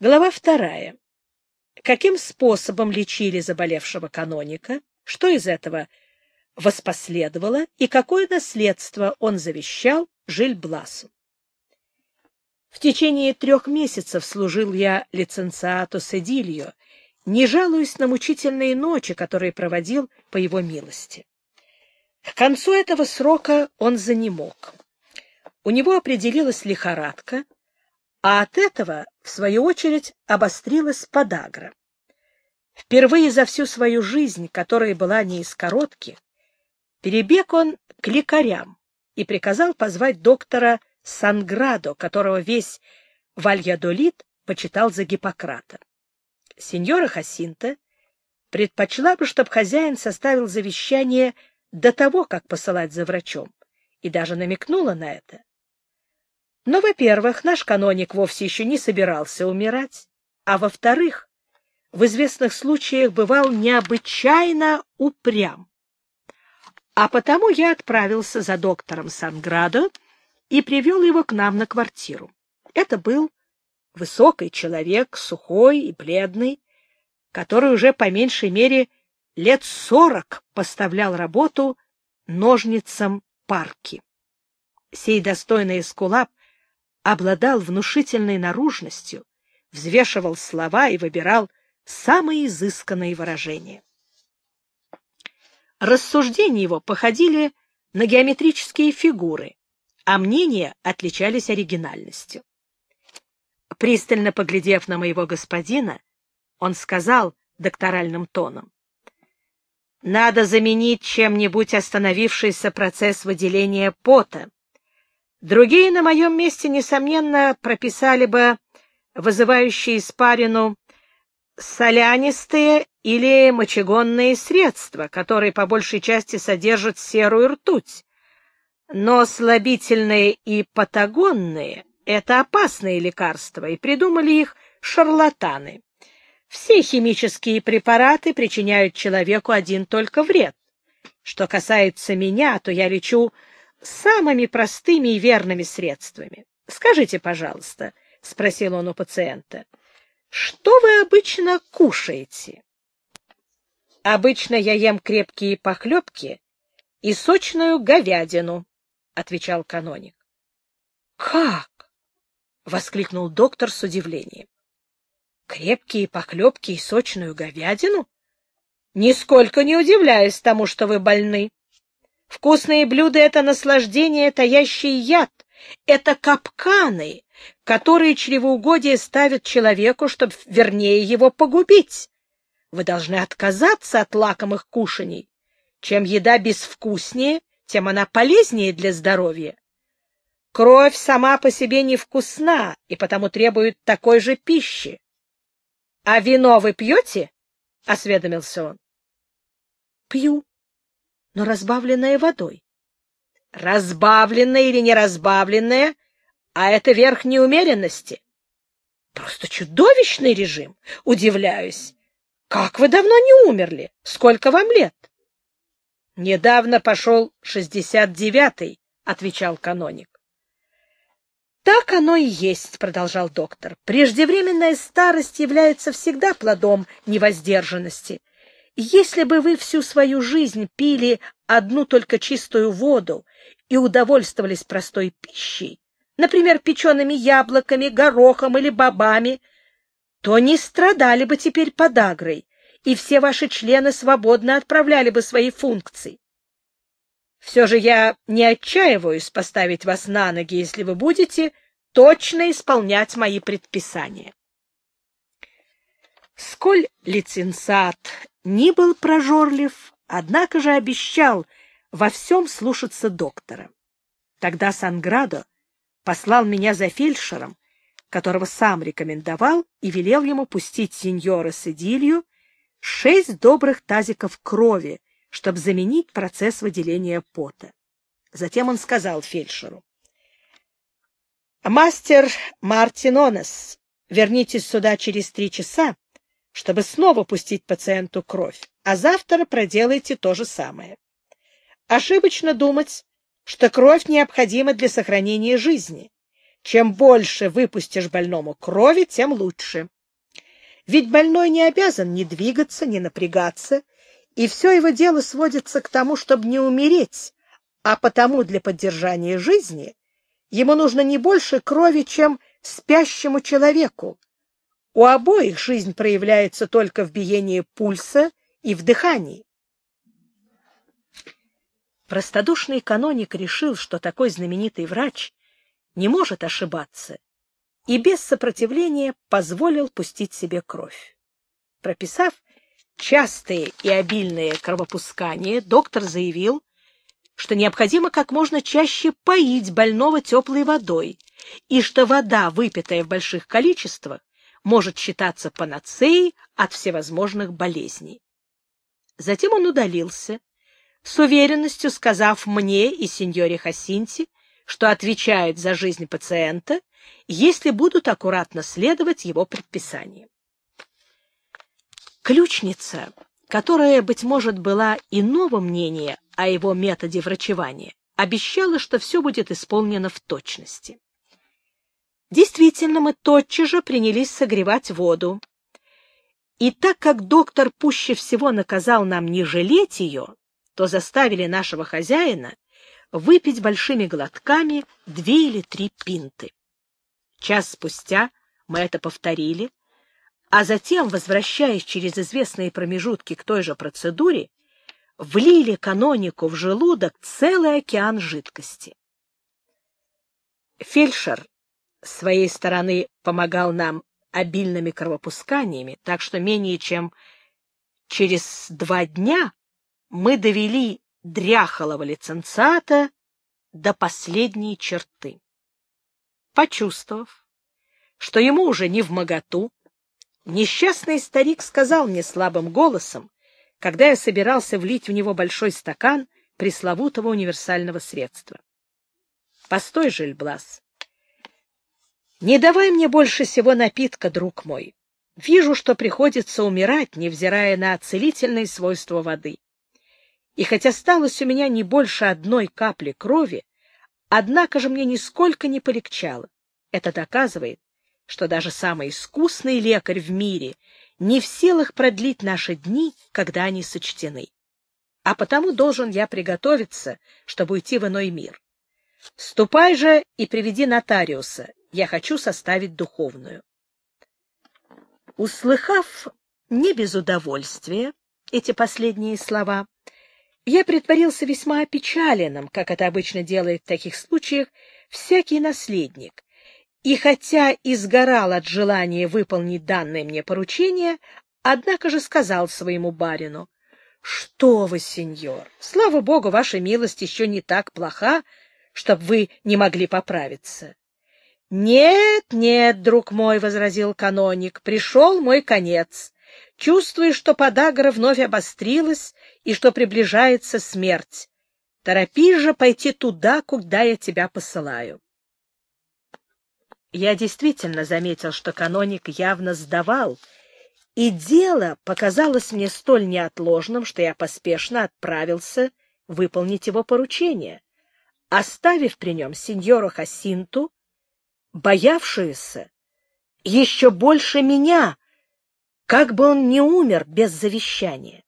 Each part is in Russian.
Глава вторая. Каким способом лечили заболевшего каноника? Что из этого воспоследовало? И какое наследство он завещал Жильбласу? В течение трех месяцев служил я лиценциату Седильо, не жалуясь на мучительные ночи, которые проводил по его милости. К концу этого срока он занемог. У него определилась лихорадка, а от этого, в свою очередь, обострилась подагра. Впервые за всю свою жизнь, которая была не из коротких, перебег он к лекарям и приказал позвать доктора Санградо, которого весь Вальядолит почитал за Гиппократа. Сеньора Хасинта предпочла бы, чтобы хозяин составил завещание до того, как посылать за врачом, и даже намекнула на это. Но, во-первых, наш каноник вовсе еще не собирался умирать, а во-вторых, в известных случаях бывал необычайно упрям. А потому я отправился за доктором Санградо и привел его к нам на квартиру. Это был высокий человек, сухой и бледный, который уже по меньшей мере лет сорок поставлял работу ножницам парки. Сей достойный эскулап обладал внушительной наружностью, взвешивал слова и выбирал самые изысканные выражения. Рассуждения его походили на геометрические фигуры, а мнения отличались оригинальностью. Пристально поглядев на моего господина, он сказал докторальным тоном, «Надо заменить чем-нибудь остановившийся процесс выделения пота. Другие на моем месте, несомненно, прописали бы вызывающие испарину солянистые или мочегонные средства, которые по большей части содержат серую ртуть. Но слабительные и патагонные — это опасные лекарства, и придумали их шарлатаны. Все химические препараты причиняют человеку один только вред. Что касается меня, то я лечу самыми простыми и верными средствами. Скажите, пожалуйста, — спросил он у пациента, — что вы обычно кушаете? — Обычно я ем крепкие похлебки и сочную говядину, — отвечал каноник. — Как? — воскликнул доктор с удивлением. — Крепкие похлебки и сочную говядину? Нисколько не удивляюсь тому, что вы больны. Вкусные блюда — это наслаждение, таящее яд. Это капканы, которые чревоугодие ставят человеку, чтобы вернее его погубить. Вы должны отказаться от лакомых кушаний. Чем еда безвкуснее, тем она полезнее для здоровья. Кровь сама по себе невкусна и потому требует такой же пищи. — А вино вы пьете? — осведомился он. — Пью, но разбавленное водой. Разбавленное или не разбавленное, а это верх неумеренности. Просто чудовищный режим. Удивляюсь. Как вы давно не умерли? Сколько вам лет? Недавно пошел шестьдесят девятый, отвечал каноник. Так оно и есть, продолжал доктор. Преждевременная старость является всегда плодом невоздержанности. Если бы вы всю свою жизнь пили одну только чистую воду и удовольствовались простой пищей, например, печеными яблоками, горохом или бобами, то не страдали бы теперь подагрой, и все ваши члены свободно отправляли бы свои функции. Все же я не отчаиваюсь поставить вас на ноги, если вы будете точно исполнять мои предписания. Сколь лицензат ни был прожорлив, однако же обещал во всем слушаться доктора. Тогда Санградо послал меня за фельдшером, которого сам рекомендовал, и велел ему пустить сеньора Седилью шесть добрых тазиков крови, чтобы заменить процесс выделения пота. Затем он сказал фельдшеру. «Мастер Мартинонес, вернитесь сюда через три часа чтобы снова пустить пациенту кровь, а завтра проделайте то же самое. Ошибочно думать, что кровь необходима для сохранения жизни. Чем больше выпустишь больному крови, тем лучше. Ведь больной не обязан ни двигаться, ни напрягаться, и все его дело сводится к тому, чтобы не умереть, а потому для поддержания жизни ему нужно не больше крови, чем спящему человеку. У обоих жизнь проявляется только в биении пульса и в дыхании. Простодушный каноник решил, что такой знаменитый врач не может ошибаться, и без сопротивления позволил пустить себе кровь. Прописав частые и обильные кровопускания, доктор заявил, что необходимо как можно чаще поить больного теплой водой, и что вода, выпитая в больших количествах, может считаться панацеей от всевозможных болезней. Затем он удалился, с уверенностью сказав мне и сеньоре Хасинти, что отвечает за жизнь пациента, если будут аккуратно следовать его предписаниям. Ключница, которая, быть может, была иного мнения о его методе врачевания, обещала, что все будет исполнено в точности. Действительно, мы тотчас же принялись согревать воду. И так как доктор пуще всего наказал нам не жалеть ее, то заставили нашего хозяина выпить большими глотками две или три пинты. Час спустя мы это повторили, а затем, возвращаясь через известные промежутки к той же процедуре, влили канонику в желудок целый океан жидкости. Фельдшер своей стороны помогал нам обильными кровопусканиями, так что менее чем через два дня мы довели дряхалого лицензата до последней черты. Почувствовав, что ему уже не в моготу, несчастный старик сказал мне слабым голосом, когда я собирался влить в него большой стакан пресловутого универсального средства. — Постой, Жильблас. Не давай мне больше всего напитка, друг мой. Вижу, что приходится умирать, невзирая на целительные свойства воды. И хотя осталось у меня не больше одной капли крови, однако же мне нисколько не полегчало. Это доказывает, что даже самый искусный лекарь в мире не в силах продлить наши дни, когда они сочтены. А потому должен я приготовиться, чтобы уйти в иной мир. Ступай же и приведи нотариуса. Я хочу составить духовную. Услыхав не без удовольствия эти последние слова, я притворился весьма опечаленным, как это обычно делает в таких случаях всякий наследник, и хотя изгорал от желания выполнить данное мне поручение, однако же сказал своему барину, «Что вы, сеньор, слава богу, ваша милость еще не так плоха, чтобы вы не могли поправиться». «Нет, нет, друг мой», — возразил каноник, — «пришел мой конец. Чувствую, что подагра вновь обострилась и что приближается смерть. Торопись же пойти туда, куда я тебя посылаю. Я действительно заметил, что каноник явно сдавал, и дело показалось мне столь неотложным, что я поспешно отправился выполнить его поручение, оставив при нем сеньору Хасинту, боявшуюся еще больше меня, как бы он не умер без завещания.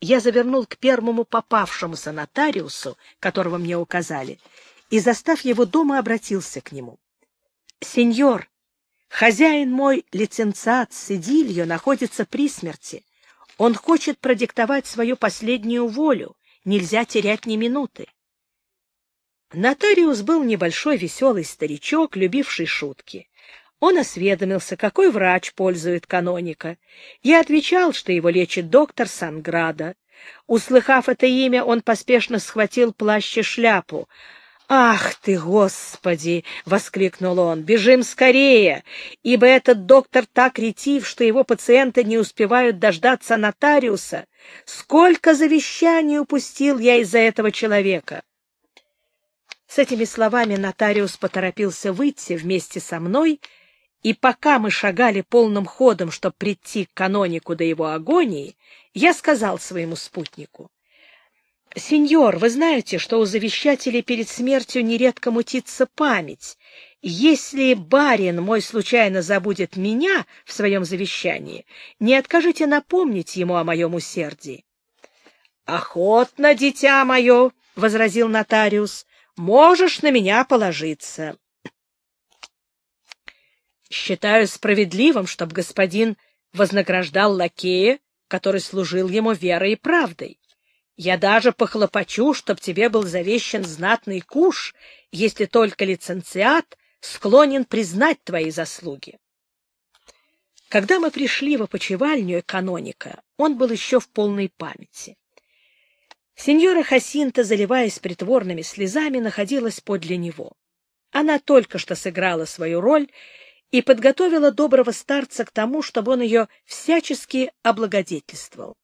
Я завернул к первому попавшемуся нотариусу, которого мне указали, и, застав его дома, обратился к нему. — Сеньор, хозяин мой, лиценциат Сидильо, находится при смерти. Он хочет продиктовать свою последнюю волю. Нельзя терять ни минуты. Нотариус был небольшой веселый старичок, любивший шутки. Он осведомился, какой врач пользует каноника. Я отвечал, что его лечит доктор Санграда. Услыхав это имя, он поспешно схватил плащ и шляпу. «Ах ты, Господи!» — воскликнул он. «Бежим скорее, ибо этот доктор так ретив, что его пациенты не успевают дождаться нотариуса. Сколько завещаний упустил я из-за этого человека!» С этими словами нотариус поторопился выйти вместе со мной и пока мы шагали полным ходом, чтобы прийти к канонику до его агонии, я сказал своему спутнику, «Сеньор, вы знаете, что у завещателей перед смертью нередко мутится память, если барин мой случайно забудет меня в своем завещании, не откажите напомнить ему о моем усердии. — Охотно, дитя мое, — возразил нотариус, — можешь на меня положиться. Считаю справедливым, чтобы господин вознаграждал лакея, который служил ему верой и правдой. Я даже похлопочу, чтоб тебе был завещен знатный куш, если только лицензиат склонен признать твои заслуги. Когда мы пришли в опочивальню каноника, он был еще в полной памяти. Сеньора Хасинта, заливаясь притворными слезами, находилась подле него. Она только что сыграла свою роль и подготовила доброго старца к тому, чтобы он ее всячески облагодетельствовал.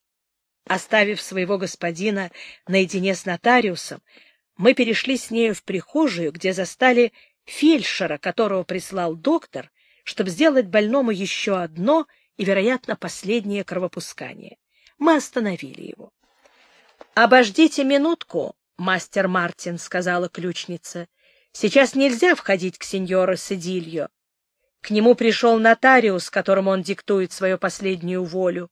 Оставив своего господина наедине с нотариусом, мы перешли с нею в прихожую, где застали фельдшера, которого прислал доктор, чтобы сделать больному еще одно и, вероятно, последнее кровопускание. Мы остановили его. — Обождите минутку, мастер Мартин, — сказала ключница. — Сейчас нельзя входить к сеньору Сидильо. К нему пришел нотариус, которому он диктует свою последнюю волю.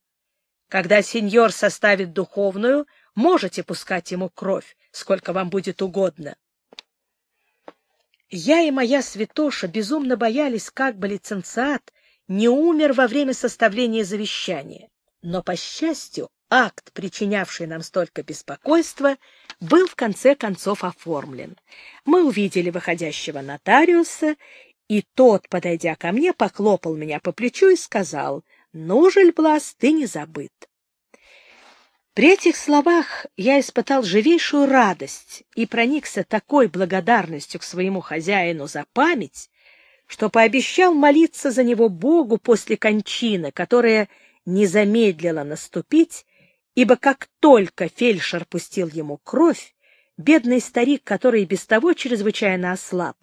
Когда сеньор составит духовную, можете пускать ему кровь, сколько вам будет угодно. Я и моя святоша безумно боялись, как бы лиценциат не умер во время составления завещания. Но, по счастью, акт, причинявший нам столько беспокойства, был в конце концов оформлен. Мы увидели выходящего нотариуса, и тот, подойдя ко мне, поклопал меня по плечу и сказал, «Ну, Жильблас, ты не забыт». При этих словах я испытал живейшую радость и проникся такой благодарностью к своему хозяину за память, что пообещал молиться за него Богу после кончины, которая не замедлила наступить, ибо как только фельдшер пустил ему кровь, бедный старик, который без того чрезвычайно ослаб,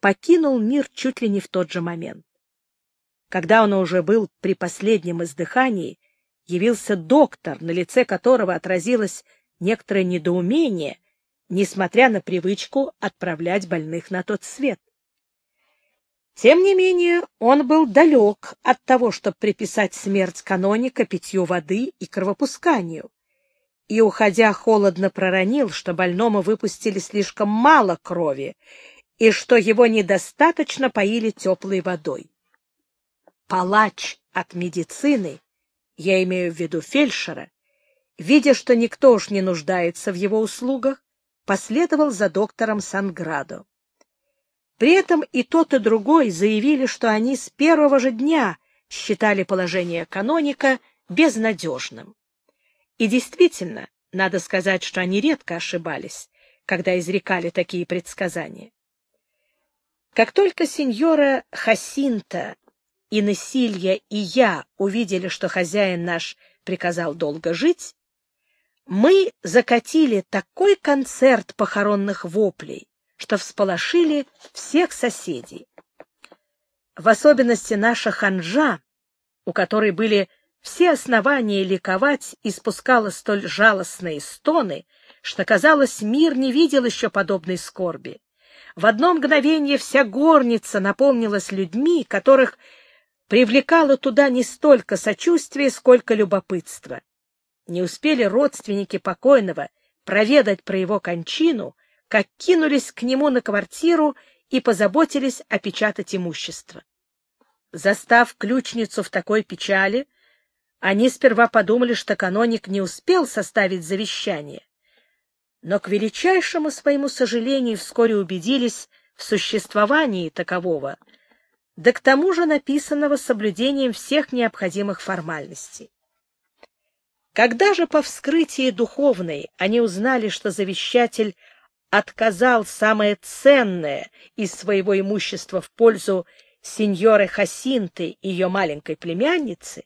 покинул мир чуть ли не в тот же момент. Когда он уже был при последнем издыхании, явился доктор, на лице которого отразилось некоторое недоумение, несмотря на привычку отправлять больных на тот свет. Тем не менее, он был далек от того, чтобы приписать смерть каноника питью воды и кровопусканию, и, уходя, холодно проронил, что больному выпустили слишком мало крови и что его недостаточно поили теплой водой. Палач от медицины я имею в виду фельдшера, видя, что никто уж не нуждается в его услугах, последовал за доктором Санградо. При этом и тот, и другой заявили, что они с первого же дня считали положение каноника безнадежным. И действительно, надо сказать, что они редко ошибались, когда изрекали такие предсказания. Как только сеньора Хасинта и Насилья, и я увидели, что хозяин наш приказал долго жить, мы закатили такой концерт похоронных воплей, что всполошили всех соседей. В особенности наша ханжа, у которой были все основания ликовать, испускала столь жалостные стоны, что, казалось, мир не видел еще подобной скорби. В одно мгновение вся горница наполнилась людьми, которых привлекало туда не столько сочувствие, сколько любопытство. Не успели родственники покойного проведать про его кончину, как кинулись к нему на квартиру и позаботились опечатать имущество. Застав ключницу в такой печали, они сперва подумали, что каноник не успел составить завещание, но к величайшему своему сожалению вскоре убедились в существовании такового — да к тому же написанного соблюдением всех необходимых формальностей. Когда же по вскрытии духовной они узнали, что завещатель отказал самое ценное из своего имущества в пользу сеньоры Хасинты и ее маленькой племянницы,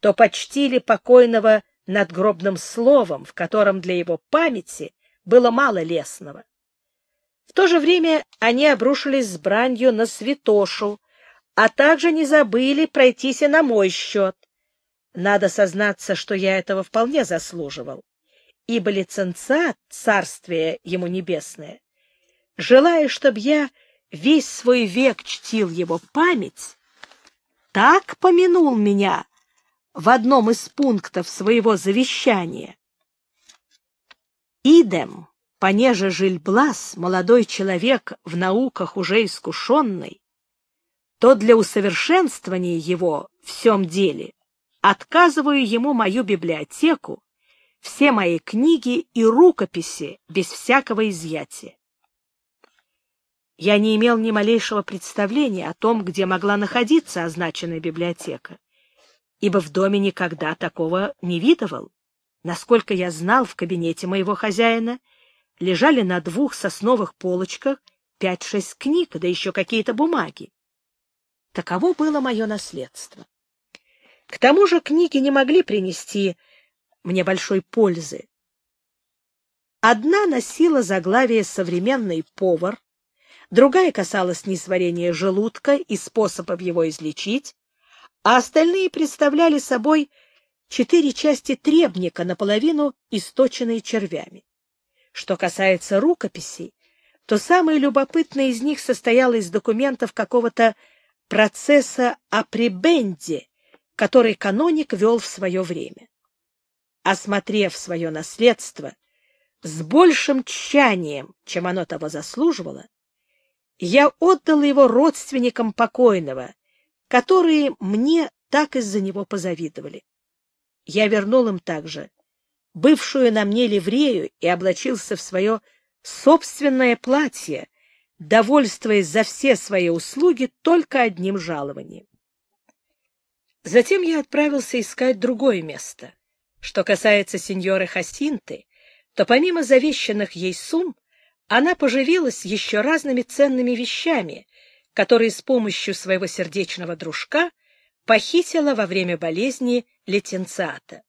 то почтили покойного надгробным словом, в котором для его памяти было мало лесного. В то же время они обрушились с бранью на святошу, а также не забыли пройтись и на мой счет. Надо сознаться, что я этого вполне заслуживал, ибо лицензат, царствие ему небесное, желая, чтобы я весь свой век чтил его память, так помянул меня в одном из пунктов своего завещания. Идем, понеже Жильблас, молодой человек в науках уже искушенный, то для усовершенствования его в всем деле отказываю ему мою библиотеку, все мои книги и рукописи без всякого изъятия. Я не имел ни малейшего представления о том, где могла находиться означенная библиотека, ибо в доме никогда такого не видывал. Насколько я знал, в кабинете моего хозяина лежали на двух сосновых полочках пять-шесть книг, да еще какие-то бумаги. Таково было мое наследство. К тому же книги не могли принести мне большой пользы. Одна носила заглавие «Современный повар», другая касалась несварения желудка и способов его излечить, а остальные представляли собой четыре части требника, наполовину источенные червями. Что касается рукописей, то самое любопытное из них состояло из документов какого-то процесса о прибенде, который каноник вел в свое время. Осмотрев свое наследство с большим тщанием, чем оно того заслуживало, я отдал его родственникам покойного, которые мне так из-за него позавидовали. Я вернул им также бывшую на мне ливрею и облачился в свое собственное платье, довольствуясь за все свои услуги только одним жалованием. Затем я отправился искать другое место. Что касается сеньоры Хасинты, то помимо завещанных ей сумм, она поживилась еще разными ценными вещами, которые с помощью своего сердечного дружка похитила во время болезни летенциата.